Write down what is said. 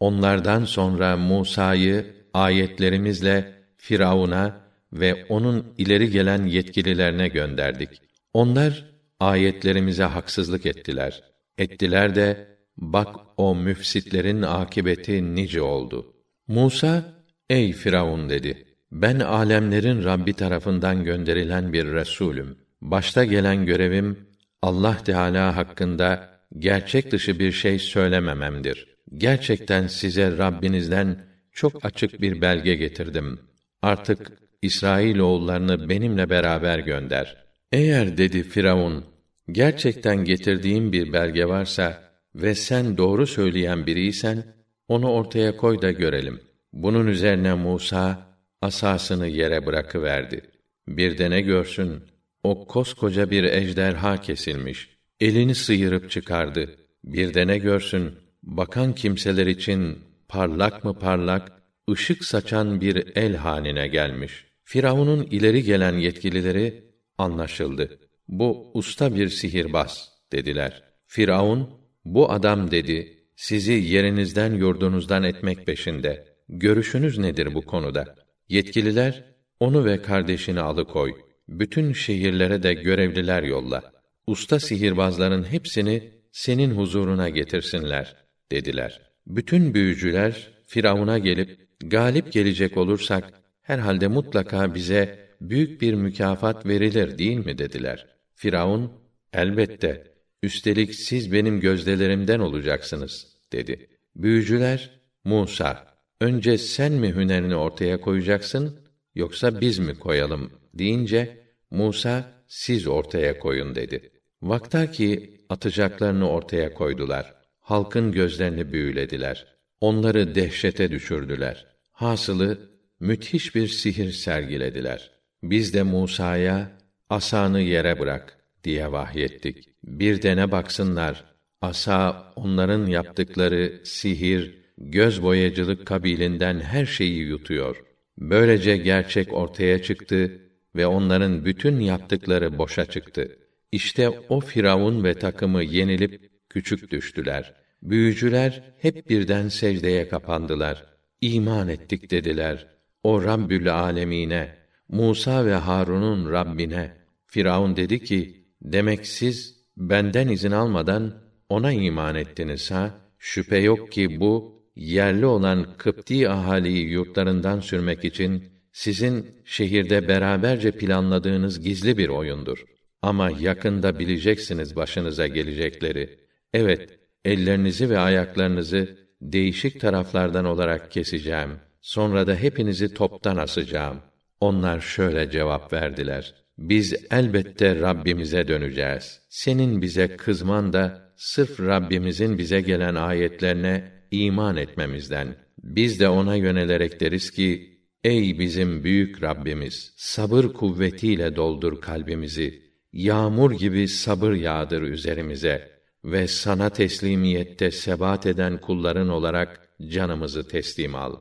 onlardan sonra Musa'yı ayetlerimizle Firavun'a ve onun ileri gelen yetkililerine gönderdik. Onlar ayetlerimize haksızlık ettiler. Ettiler de bak o müfsitlerin akibeti nice oldu. Musa, ey Firavun dedi. Ben alemlerin Rabbi tarafından gönderilen bir resulüm. Başta gelen görevim Allah Teala hakkında gerçek dışı bir şey söylemememdir. Gerçekten size Rabbinizden çok açık bir belge getirdim. Artık İsrail oğullarını benimle beraber gönder. Eğer dedi Firavun, gerçekten getirdiğim bir belge varsa ve sen doğru söyleyen biriysen, onu ortaya koy da görelim. Bunun üzerine Musa, asasını yere bırakıverdi. Bir de ne görsün, o koskoca bir ejderha kesilmiş. Elini sıyırıp çıkardı. Bir de ne görsün, bakan kimseler için parlak mı parlak, ışık saçan bir el haline gelmiş. Firavun'un ileri gelen yetkilileri anlaşıldı. Bu usta bir sihirbaz dediler. Firavun bu adam dedi sizi yerinizden yurdunuzdan etmek peşinde. Görüşünüz nedir bu konuda? Yetkililer onu ve kardeşini alıkoy. Bütün şehirlere de görevliler yolla. Usta sihirbazların hepsini senin huzuruna getirsinler dediler. Bütün büyücüler Firavun'a gelip galip gelecek olursak herhalde mutlaka bize büyük bir mükafat verilir değil mi dediler. Firavun elbette üstelik siz benim gözdelerimden olacaksınız dedi. Büyücüler Musa önce sen mi hünerini ortaya koyacaksın yoksa biz mi koyalım deyince Musa siz ortaya koyun dedi. Vakta ki atacaklarını ortaya koydular. Halkın gözlerini büyülediler. Onları dehşete düşürdüler. Hasılı müthiş bir sihir sergilediler. Biz de Musa'ya asanı yere bırak diye vahyettik. Bir de ne baksınlar, asa onların yaptıkları sihir, göz boyacılık kabilinden her şeyi yutuyor. Böylece gerçek ortaya çıktı ve onların bütün yaptıkları boşa çıktı. İşte o Firavun ve takımı yenilip küçük düştüler. Büyücüler hep birden secdeye kapandılar. İman ettik dediler. O Rabbül Alemine, Musa ve Harun'un Rabbine. Firavun dedi ki, demek siz benden izin almadan ona iman ettiniz ha? Şüphe yok ki bu yerli olan Kıpti ahaliyi yurtlarından sürmek için sizin şehirde beraberce planladığınız gizli bir oyundur. Ama yakında bileceksiniz başınıza gelecekleri. Evet, ellerinizi ve ayaklarınızı değişik taraflardan olarak keseceğim. Sonra da hepinizi toptan asacağım. Onlar şöyle cevap verdiler. Biz elbette Rabbimize döneceğiz. Senin bize kızman da sırf Rabbimizin bize gelen ayetlerine iman etmemizden. Biz de ona yönelerek deriz ki, Ey bizim büyük Rabbimiz, sabır kuvvetiyle doldur kalbimizi. Yağmur gibi sabır yağdır üzerimize ve sana teslimiyette sebat eden kulların olarak canımızı teslim al.